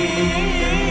Música